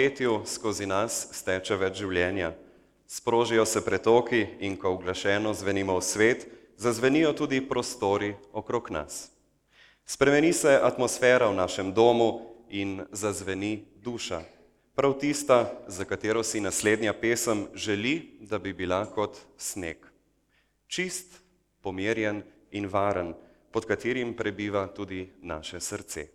petju skozi nas steče več življenja. Sprožijo se pretoki in ko oglašeno zvenimo v svet, zazvenijo tudi prostori okrog nas. Spremeni se atmosfera v našem domu in zazveni duša. Prav tista, za katero si naslednja pesem želi, da bi bila kot sneg. Čist, pomirjen in varen, pod katerim prebiva tudi naše srce.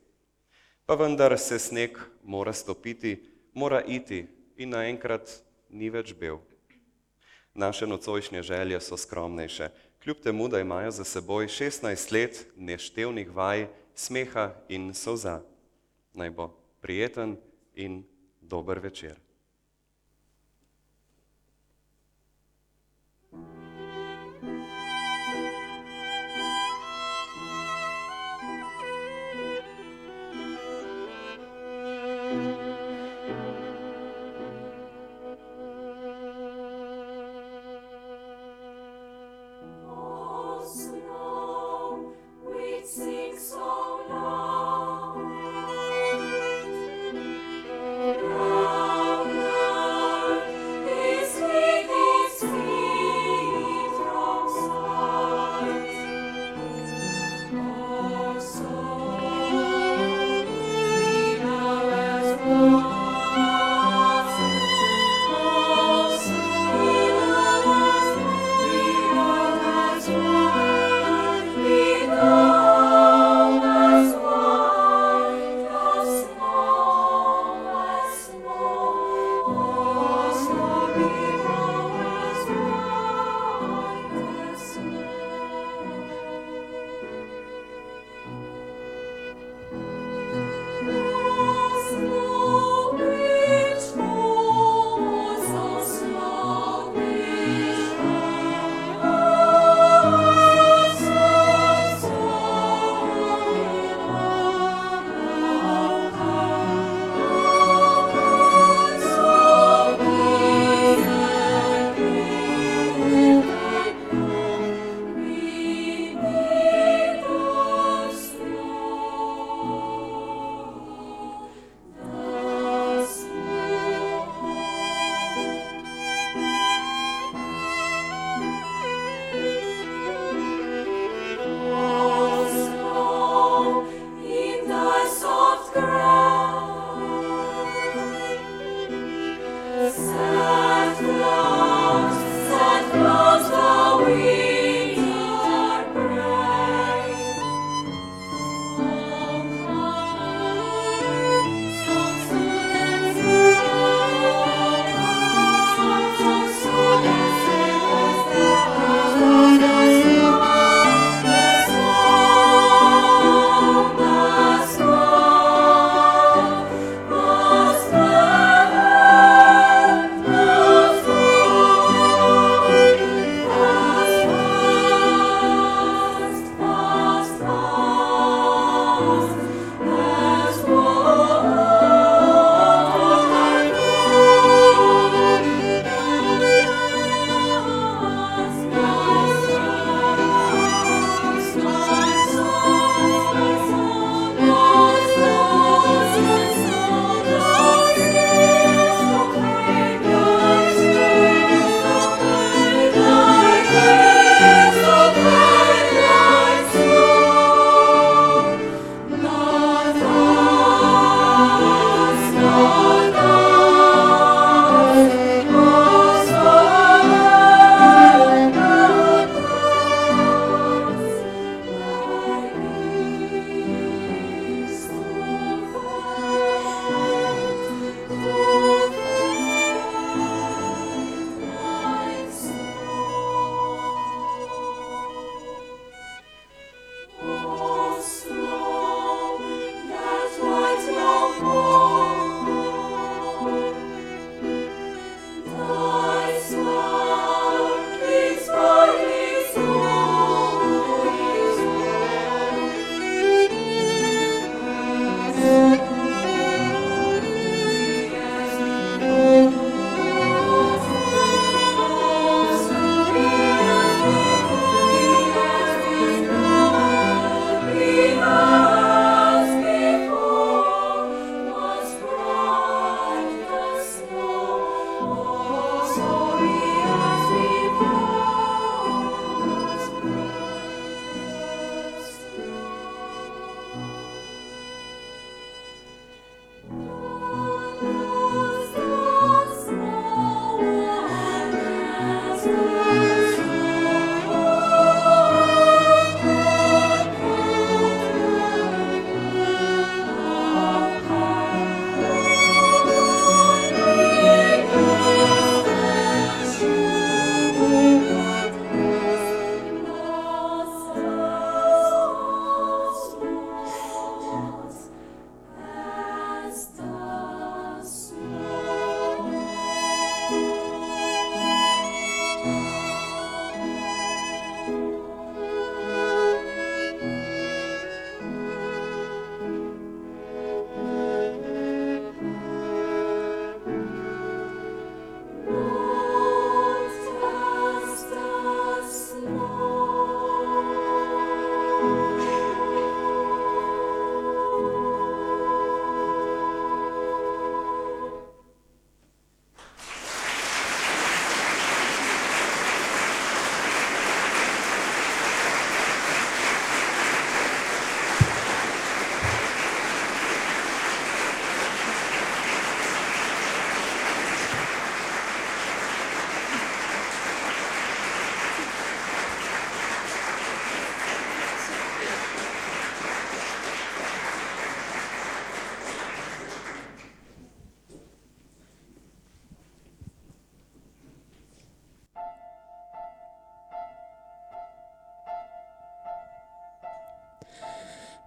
Pa vendar se sneg mora stopiti, mora iti in naenkrat ni več bel. Naše nocojšnje želje so skromnejše, kljub temu, da imajo za seboj 16 let neštevnih vaj, smeha in solza. Naj bo prijeten in dober večer.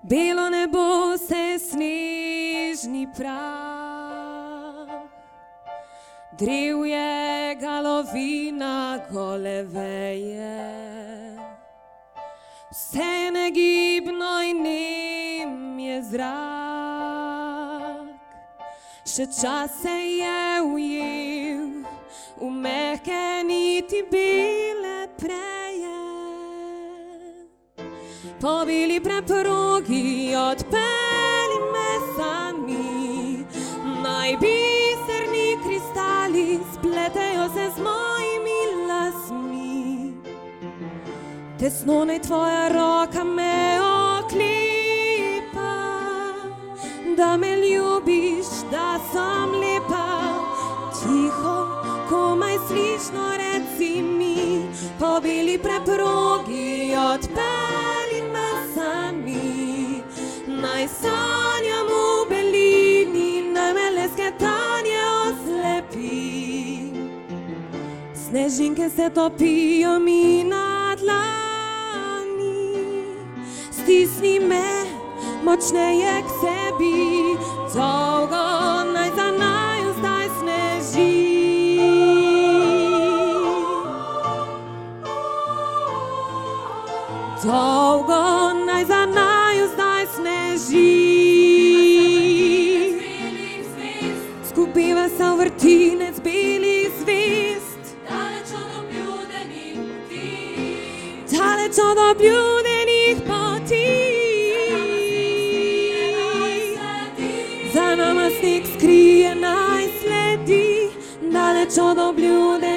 Belo nebo se snežni prav, drevje galovina gole veje. Vse negibno in nem je zrak, še čas se je ujel v mehke niti bele preje. Po beli preprogi odpeli me sami, naj biserni kristali spletejo se z mojimi lasmi. Tesno naj tvoja roka me oklepa, da me ljubiš, da sem lepa. Tiho, komaj slišno reci mi, po beli preprogi odpeli Snežinke se topijo mi na dlani, stisni me močneje k sebi, dolgo naj za naju zdaj sneži. Dolgo naj za naju zdaj sneži. Skupiva se v sada bljudenih pati. Za nama snik skrije najsledi, daleč od obljude.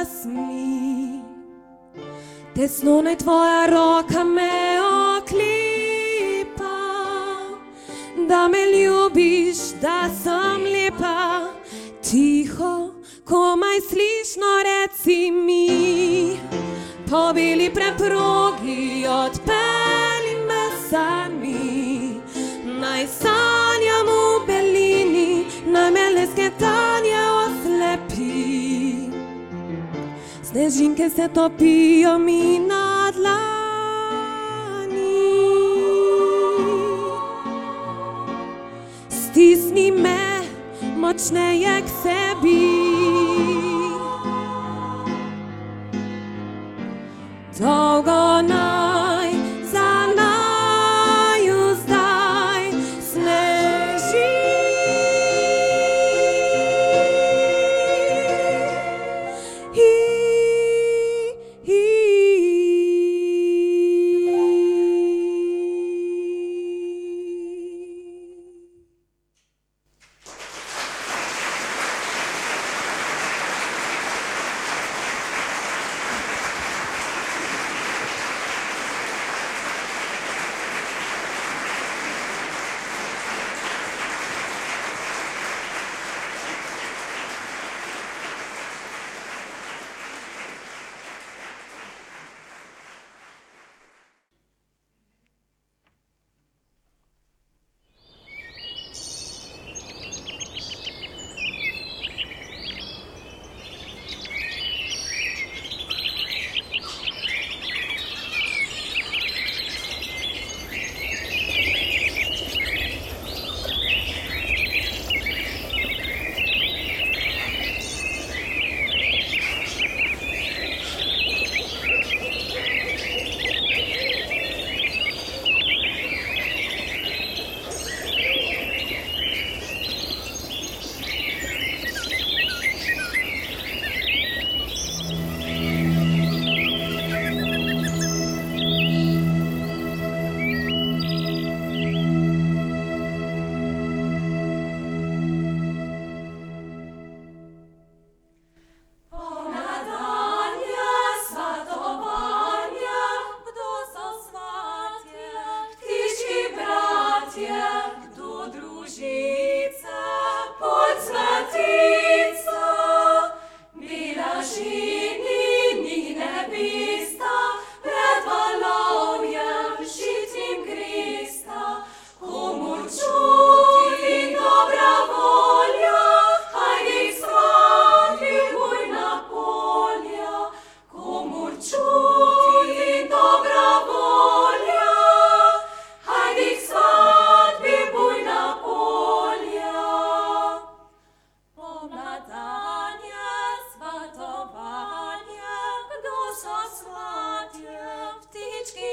Lasmi. Tesno naj tvoja roka me oklepa, da me ljubiš, da sem lepa. Tiho, komaj slišno reci mi, po beli preprogi odpeli me sami. Naj sanjam v belini, naj me lesketanje Snežinke se topijo mi na dlani. Stisni me močneje k sebi. Dolgo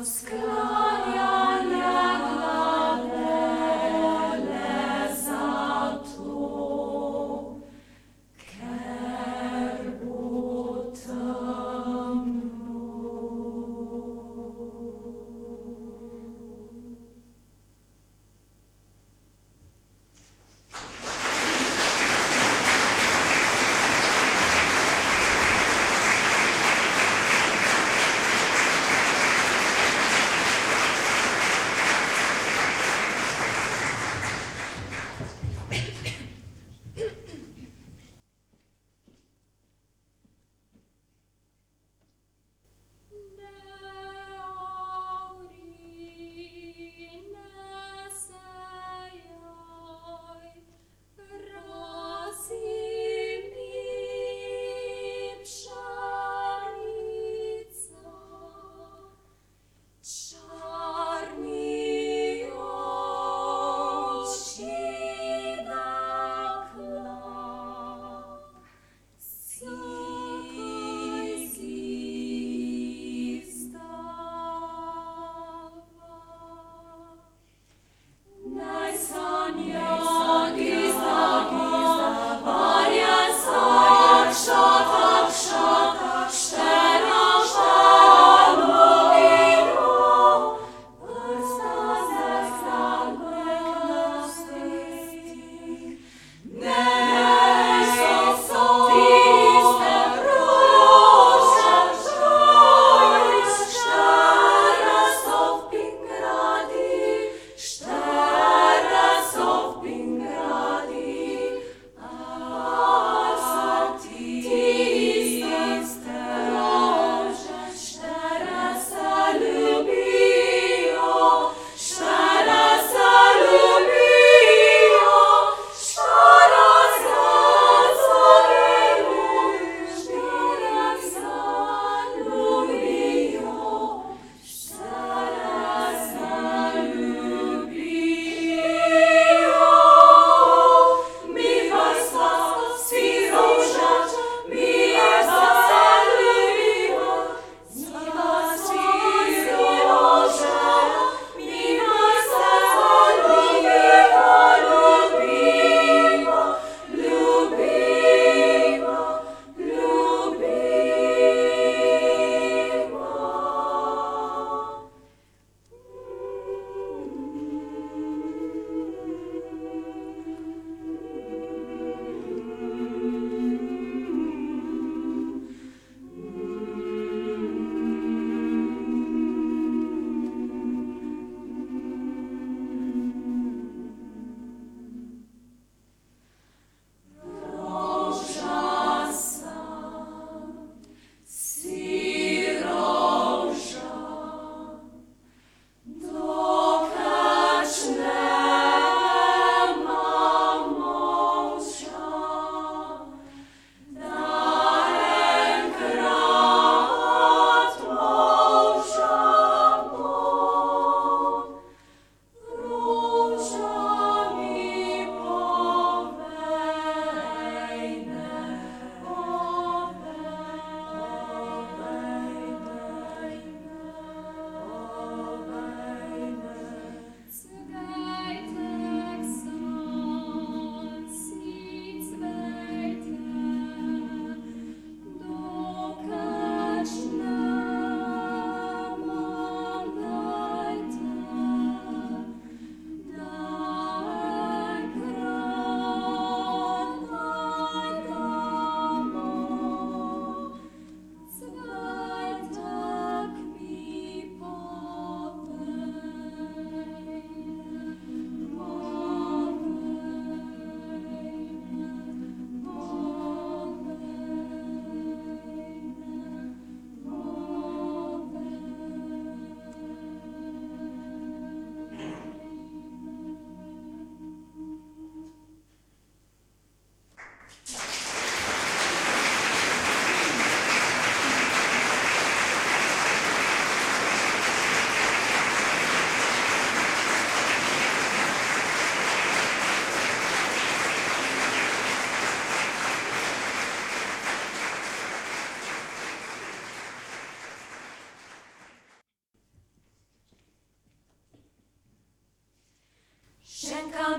nós.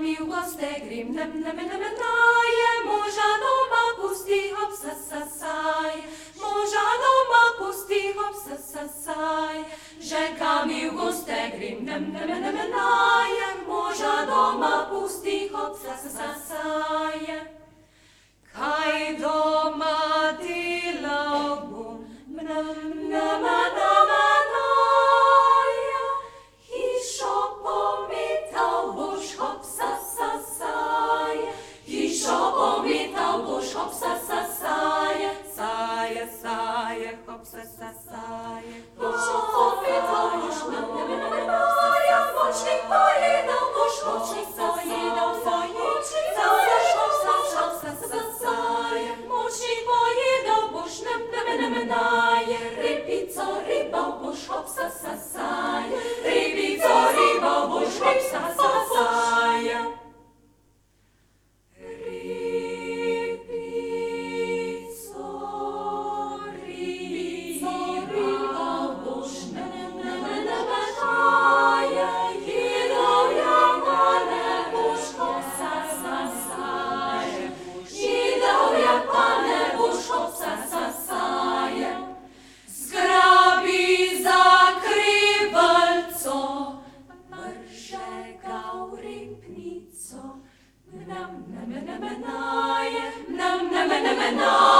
mi uoste grim nem nem nem nai e moja no ma pusti hop sa sa sai moja no ma pusti hop sa sa sai Žeka mi uoste grim nem nem nem nai e moja no ma pusti hop sa sa sai Kaj doma Рибіцо, риба, бо шопса сасає. не минає, нам не минає.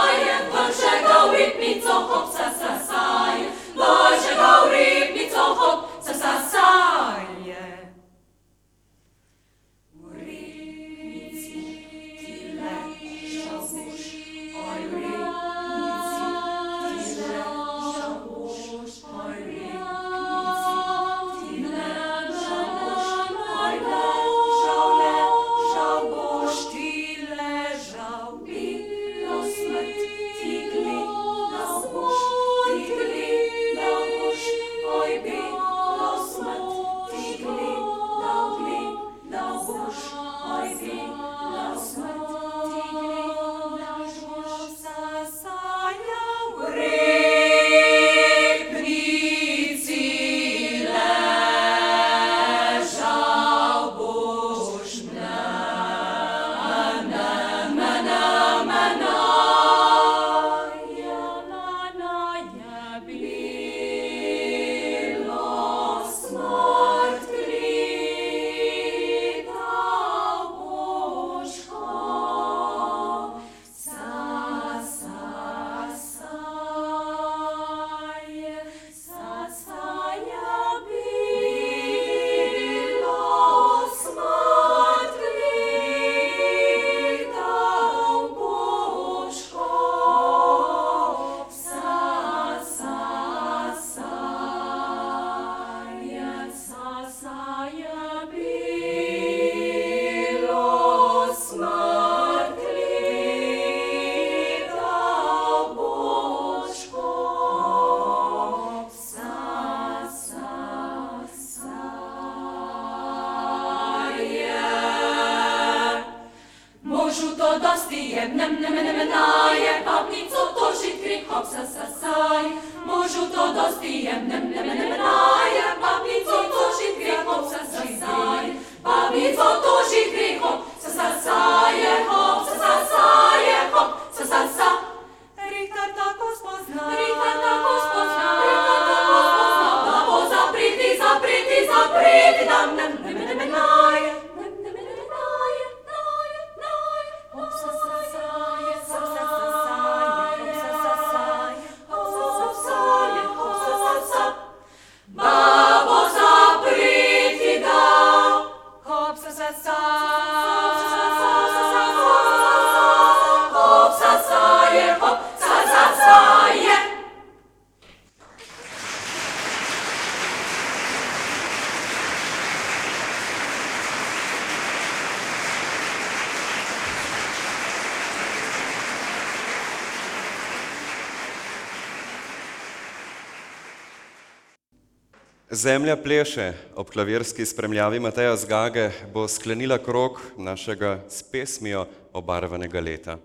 Zemlja pleše ob klavirski spremljavi Mateja Zgage bo sklenila krok našega s pesmijo obarvanega leta.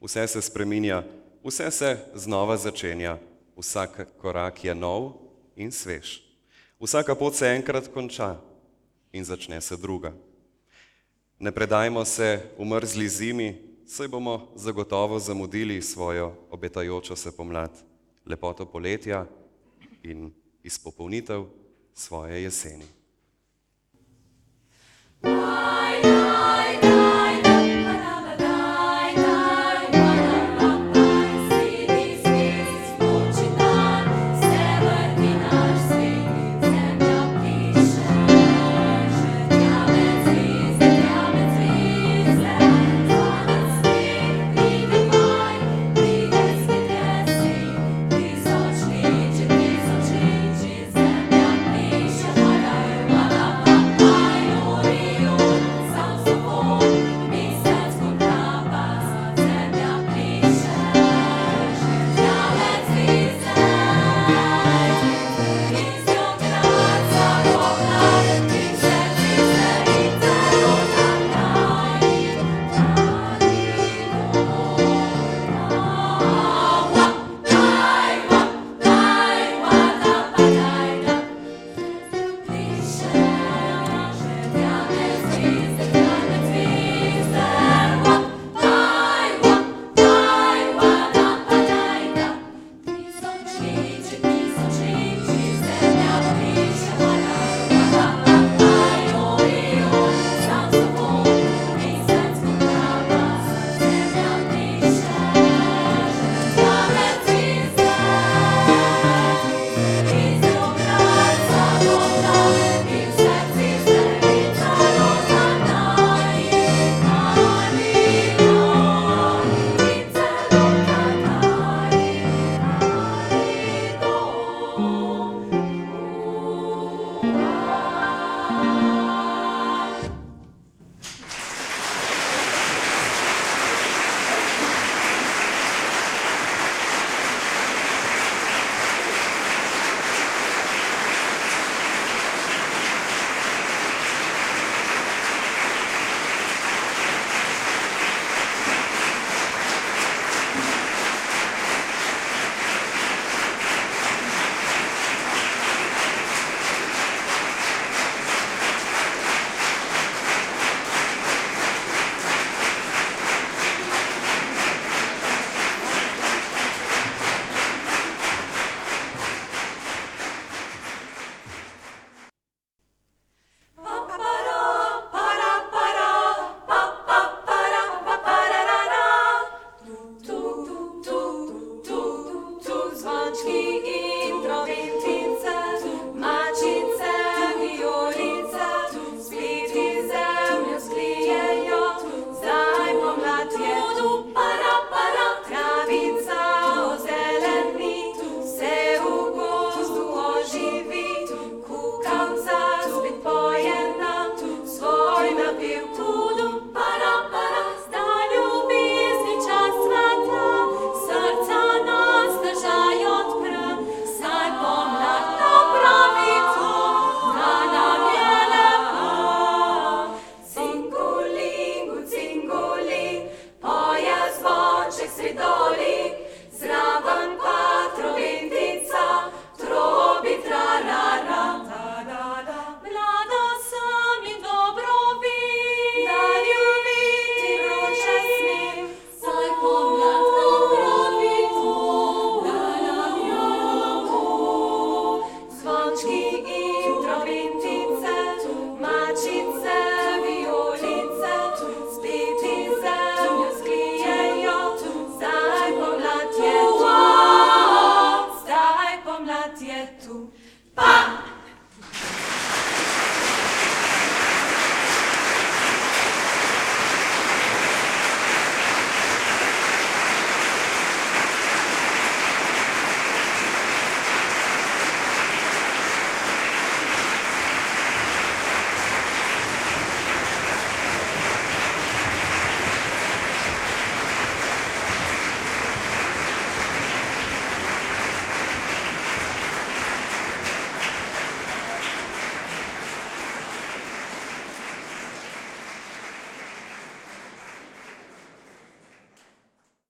Vse se spreminja, vse se znova začenja, vsak korak je nov in svež. Vsaka pot se enkrat konča in začne se druga. Ne predajmo se umrzli zimi, saj bomo zagotovo zamudili svojo obetajočo se pomlad, lepoto poletja in izpopolnitev svoje jeseni. Daj,